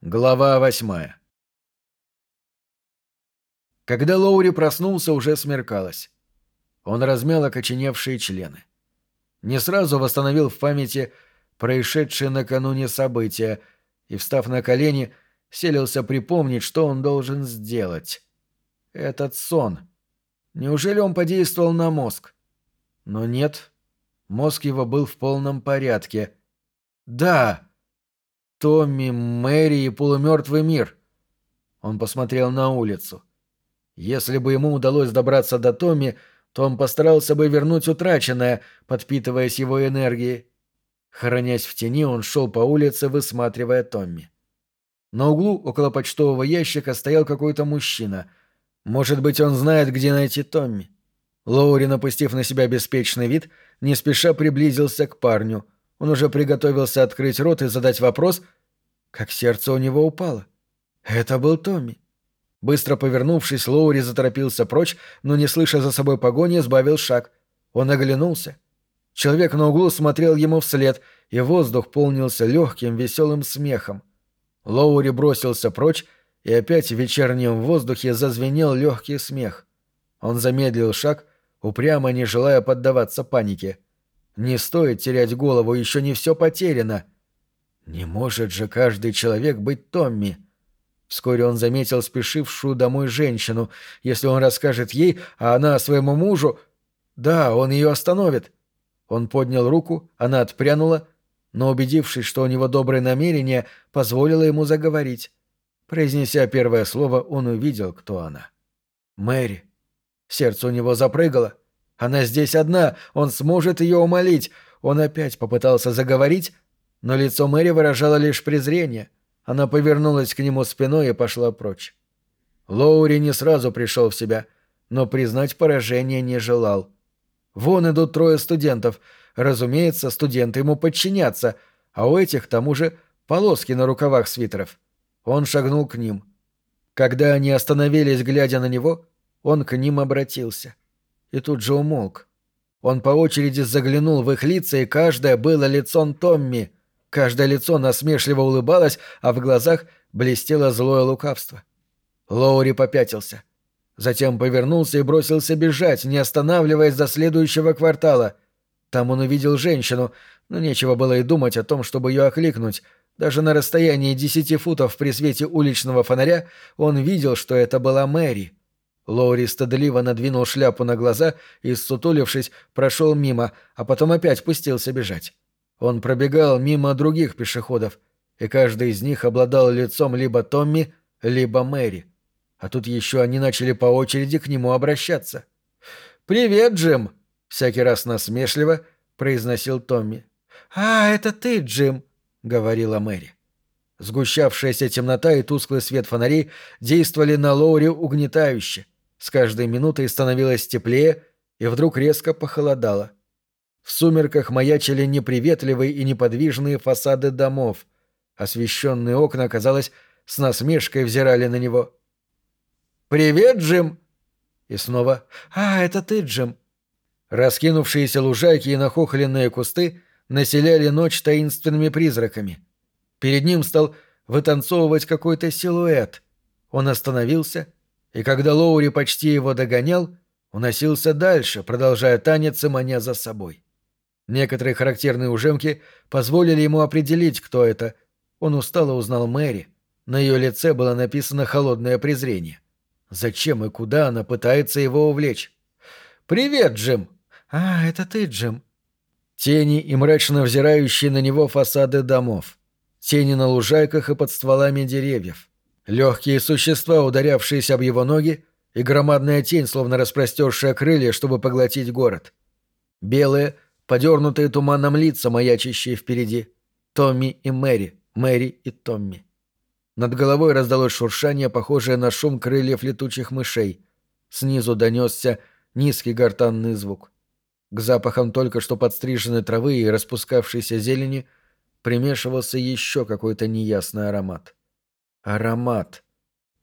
Глава восьмая Когда Лоури проснулся, уже смеркалось. Он размял окоченевшие члены. Не сразу восстановил в памяти происшедшие накануне события и, встав на колени, селился припомнить, что он должен сделать. Этот сон. Неужели он подействовал на мозг? Но нет. Мозг его был в полном порядке. Да! Томми, Мэри и полумертвый мир. Он посмотрел на улицу. Если бы ему удалось добраться до Томми, то он постарался бы вернуть утраченное, подпитываясь его энергией. Хоронясь в тени, он шел по улице, высматривая Томми. На углу около почтового ящика стоял какой-то мужчина. Может быть, он знает, где найти Томми. Лоури, напустив на себя беспечный вид, не спеша приблизился к парню — он уже приготовился открыть рот и задать вопрос, как сердце у него упало. Это был Томми. Быстро повернувшись, Лоури заторопился прочь, но, не слыша за собой погони, сбавил шаг. Он оглянулся. Человек на углу смотрел ему вслед, и воздух полнился легким, веселым смехом. Лоури бросился прочь, и опять в вечернем воздухе зазвенел легкий смех. Он замедлил шаг, упрямо не желая поддаваться панике. — не стоит терять голову, еще не все потеряно. Не может же каждый человек быть Томми. Вскоре он заметил спешившую домой женщину. Если он расскажет ей, а она своему мужу... Да, он ее остановит. Он поднял руку, она отпрянула, но, убедившись, что у него добрые намерения, позволила ему заговорить. Произнеся первое слово, он увидел, кто она. Мэри. Сердце у него запрыгало. Она здесь одна, он сможет ее умолить. Он опять попытался заговорить, но лицо Мэри выражало лишь презрение. Она повернулась к нему спиной и пошла прочь. Лоури не сразу пришел в себя, но признать поражение не желал. Вон идут трое студентов. Разумеется, студенты ему подчинятся, а у этих, к тому же, полоски на рукавах свитеров. Он шагнул к ним. Когда они остановились, глядя на него, он к ним обратился — и тут же умолк. Он по очереди заглянул в их лица, и каждое было лицом Томми. Каждое лицо насмешливо улыбалось, а в глазах блестело злое лукавство. Лоури попятился. Затем повернулся и бросился бежать, не останавливаясь до следующего квартала. Там он увидел женщину, но нечего было и думать о том, чтобы ее окликнуть. Даже на расстоянии десяти футов при свете уличного фонаря он видел, что это была Мэри — Лоури стыдливо надвинул шляпу на глаза и, сутулившись, прошел мимо, а потом опять пустился бежать. Он пробегал мимо других пешеходов, и каждый из них обладал лицом либо Томми, либо Мэри. А тут еще они начали по очереди к нему обращаться. «Привет, Джим!» — всякий раз насмешливо произносил Томми. «А, это ты, Джим!» — говорила Мэри. Сгущавшаяся темнота и тусклый свет фонарей действовали на Лоури угнетающе — с каждой минутой становилось теплее, и вдруг резко похолодало. В сумерках маячили неприветливые и неподвижные фасады домов. Освещенные окна, казалось, с насмешкой взирали на него. «Привет, Джим!» И снова «А, это ты, Джим!» Раскинувшиеся лужайки и нахохленные кусты населяли ночь таинственными призраками. Перед ним стал вытанцовывать какой-то силуэт. Он остановился — и когда Лоури почти его догонял, уносился дальше, продолжая танец маня за собой. Некоторые характерные ужимки позволили ему определить, кто это. Он устало узнал Мэри. На ее лице было написано холодное презрение. Зачем и куда она пытается его увлечь? «Привет, Джим!» «А, это ты, Джим!» Тени и мрачно взирающие на него фасады домов. Тени на лужайках и под стволами деревьев. Легкие существа, ударявшиеся об его ноги, и громадная тень, словно распростершая крылья, чтобы поглотить город. Белые, подернутые туманом лица, маячащие впереди. Томми и Мэри, Мэри и Томми. Над головой раздалось шуршание, похожее на шум крыльев летучих мышей. Снизу донесся низкий гортанный звук. К запахам только что подстриженной травы и распускавшейся зелени примешивался еще какой-то неясный аромат. Аромат.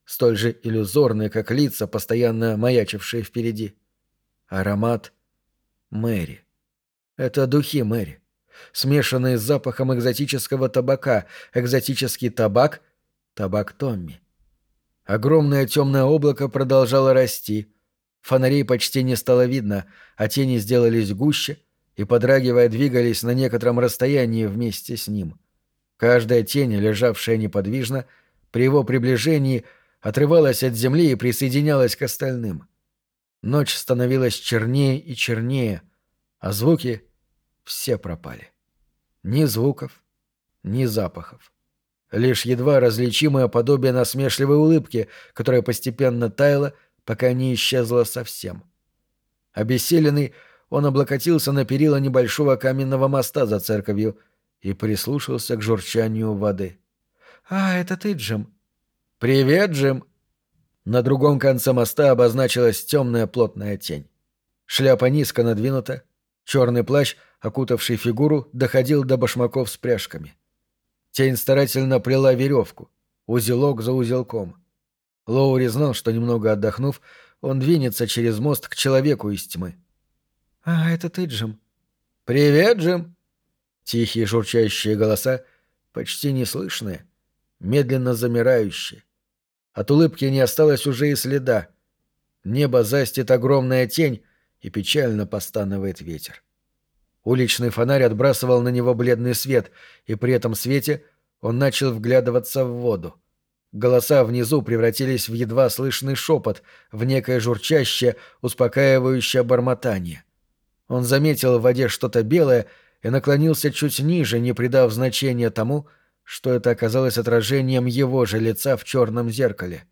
Столь же иллюзорный, как лица, постоянно маячившие впереди. Аромат Мэри. Это духи Мэри. Смешанные с запахом экзотического табака. Экзотический табак табак Томми. Огромное темное облако продолжало расти. Фонарей почти не стало видно, а тени сделались гуще и, подрагивая, двигались на некотором расстоянии вместе с ним. Каждая тень, лежавшая неподвижно, при его приближении отрывалась от земли и присоединялась к остальным. Ночь становилась чернее и чернее, а звуки все пропали. Ни звуков, ни запахов. Лишь едва различимое подобие насмешливой улыбки, которая постепенно таяла, пока не исчезла совсем. Обессиленный, он облокотился на перила небольшого каменного моста за церковью и прислушался к журчанию воды. «А, это ты, Джим?» «Привет, Джим!» На другом конце моста обозначилась темная плотная тень. Шляпа низко надвинута, черный плащ, окутавший фигуру, доходил до башмаков с пряжками. Тень старательно плела веревку, узелок за узелком. Лоури знал, что немного отдохнув, он двинется через мост к человеку из тьмы. «А, это ты, Джим?» «Привет, Джим!» Тихие журчащие голоса, почти неслышные, медленно замирающие. От улыбки не осталось уже и следа. Небо застит огромная тень, и печально постанывает ветер. Уличный фонарь отбрасывал на него бледный свет, и при этом свете он начал вглядываться в воду. Голоса внизу превратились в едва слышный шепот, в некое журчащее, успокаивающее бормотание. Он заметил в воде что-то белое и наклонился чуть ниже, не придав значения тому, что это оказалось отражением его же лица в черном зеркале.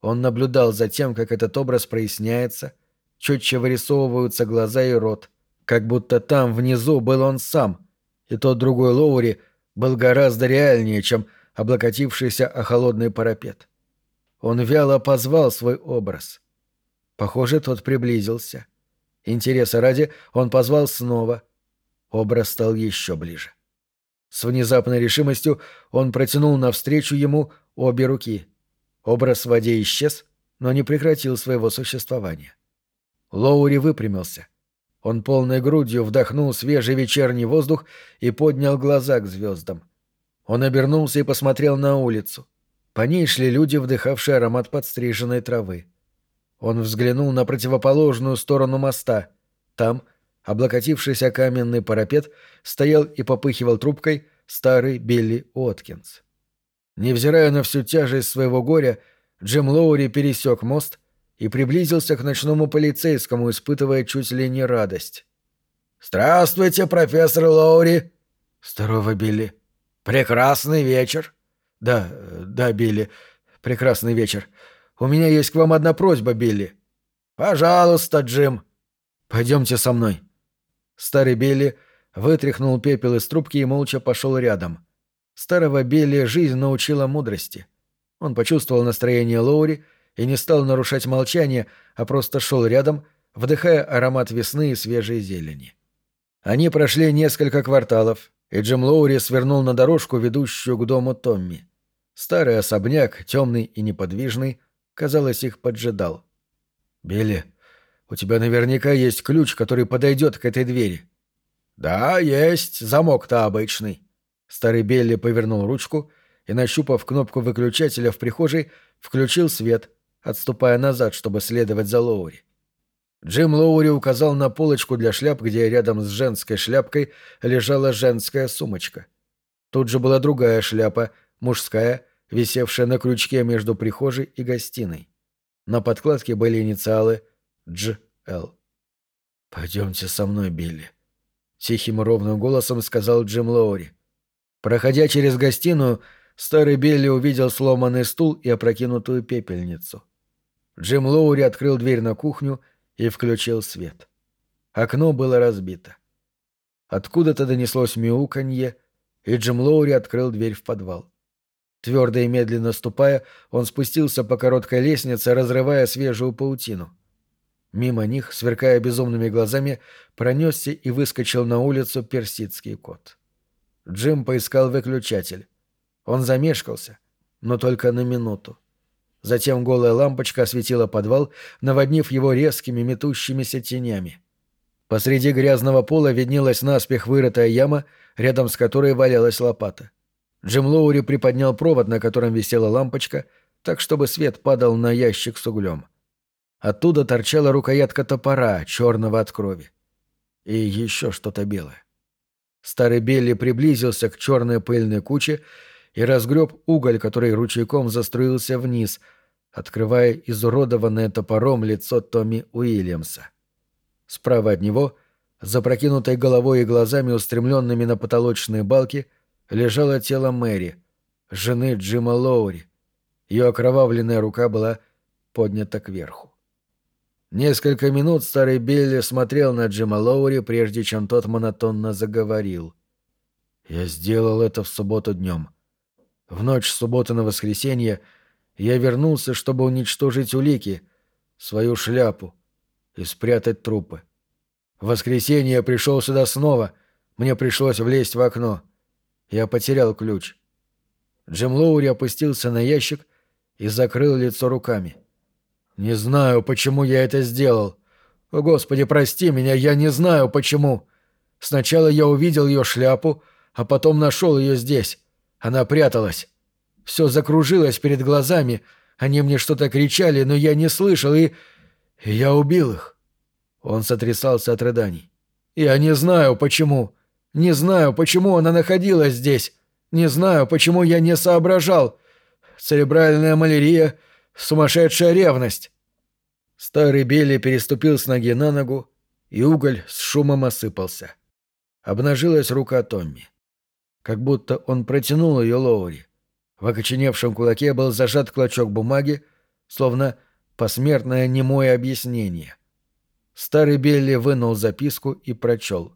Он наблюдал за тем, как этот образ проясняется, четче вырисовываются глаза и рот — как будто там внизу был он сам, и тот другой Лоури был гораздо реальнее, чем облокотившийся о холодный парапет. Он вяло позвал свой образ. Похоже, тот приблизился. Интереса ради он позвал снова. Образ стал еще ближе. С внезапной решимостью он протянул навстречу ему обе руки. Образ в воде исчез, но не прекратил своего существования. Лоури выпрямился — он полной грудью вдохнул свежий вечерний воздух и поднял глаза к звездам. Он обернулся и посмотрел на улицу. По ней шли люди, вдыхавшие аромат подстриженной травы. Он взглянул на противоположную сторону моста. Там, облокотившись о каменный парапет, стоял и попыхивал трубкой старый Билли Уоткинс. Невзирая на всю тяжесть своего горя, Джим Лоури пересек мост — и приблизился к ночному полицейскому, испытывая чуть ли не радость. «Здравствуйте, профессор Лоури!» «Здорово, Билли!» «Прекрасный вечер!» «Да, да, Билли, прекрасный вечер. У меня есть к вам одна просьба, Билли». «Пожалуйста, Джим». «Пойдемте со мной». Старый Билли вытряхнул пепел из трубки и молча пошел рядом. Старого Билли жизнь научила мудрости. Он почувствовал настроение Лоури и не стал нарушать молчание, а просто шел рядом, вдыхая аромат весны и свежей зелени. Они прошли несколько кварталов, и Джим Лоури свернул на дорожку, ведущую к дому Томми. Старый особняк, темный и неподвижный, казалось, их поджидал. «Билли, у тебя наверняка есть ключ, который подойдет к этой двери». «Да, есть, замок-то обычный». Старый Билли повернул ручку и, нащупав кнопку выключателя в прихожей, включил свет, отступая назад, чтобы следовать за Лоури. Джим Лоури указал на полочку для шляп, где рядом с женской шляпкой лежала женская сумочка. Тут же была другая шляпа, мужская, висевшая на крючке между прихожей и гостиной. На подкладке были инициалы «Дж.Л». «Пойдемте со мной, Билли», — тихим ровным голосом сказал Джим Лоури. Проходя через гостиную, старый Билли увидел сломанный стул и опрокинутую пепельницу. Джим Лоури открыл дверь на кухню и включил свет. Окно было разбито. Откуда-то донеслось мяуканье, и Джим Лоури открыл дверь в подвал. Твердо и медленно ступая, он спустился по короткой лестнице, разрывая свежую паутину. Мимо них, сверкая безумными глазами, пронесся и выскочил на улицу персидский кот. Джим поискал выключатель. Он замешкался, но только на минуту. Затем голая лампочка осветила подвал, наводнив его резкими метущимися тенями. Посреди грязного пола виднелась наспех вырытая яма, рядом с которой валялась лопата. Джим Лоури приподнял провод, на котором висела лампочка, так чтобы свет падал на ящик с углем. Оттуда торчала рукоятка топора, черного от крови. И еще что-то белое. Старый Белли приблизился к черной пыльной куче и разгреб уголь, который ручейком заструился вниз, открывая изуродованное топором лицо Томми Уильямса. Справа от него, запрокинутой головой и глазами, устремленными на потолочные балки, лежало тело Мэри, жены Джима Лоури. Ее окровавленная рука была поднята кверху. Несколько минут старый Билли смотрел на Джима Лоури, прежде чем тот монотонно заговорил. «Я сделал это в субботу днем. В ночь субботы на воскресенье я вернулся, чтобы уничтожить улики, свою шляпу и спрятать трупы. В воскресенье я пришел сюда снова, мне пришлось влезть в окно. Я потерял ключ». Джим Лоури опустился на ящик и закрыл лицо руками. — «Не знаю, почему я это сделал. О, Господи, прости меня, я не знаю, почему. Сначала я увидел ее шляпу, а потом нашел ее здесь. Она пряталась. Все закружилось перед глазами, они мне что-то кричали, но я не слышал, и... и я убил их». Он сотрясался от рыданий. «Я не знаю, почему. Не знаю, почему она находилась здесь. Не знаю, почему я не соображал. Церебральная малярия Сумасшедшая ревность!» Старый Билли переступил с ноги на ногу, и уголь с шумом осыпался. Обнажилась рука Томми. Как будто он протянул ее Лоури. В окоченевшем кулаке был зажат клочок бумаги, словно посмертное немое объяснение. Старый Билли вынул записку и прочел.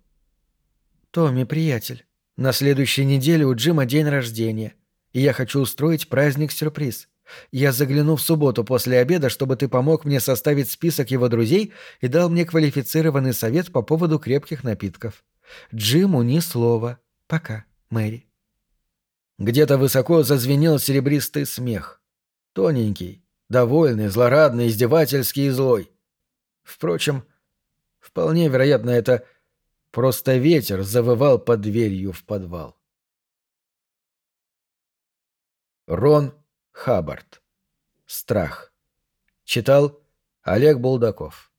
«Томми, приятель, на следующей неделе у Джима день рождения, и я хочу устроить праздник-сюрприз. Я загляну в субботу после обеда, чтобы ты помог мне составить список его друзей и дал мне квалифицированный совет по поводу крепких напитков. Джиму ни слова. Пока, Мэри. Где-то высоко зазвенел серебристый смех. Тоненький, довольный, злорадный, издевательский и злой. Впрочем, вполне вероятно, это просто ветер завывал под дверью в подвал. Рон Хаббард. Страх. Читал Олег Булдаков.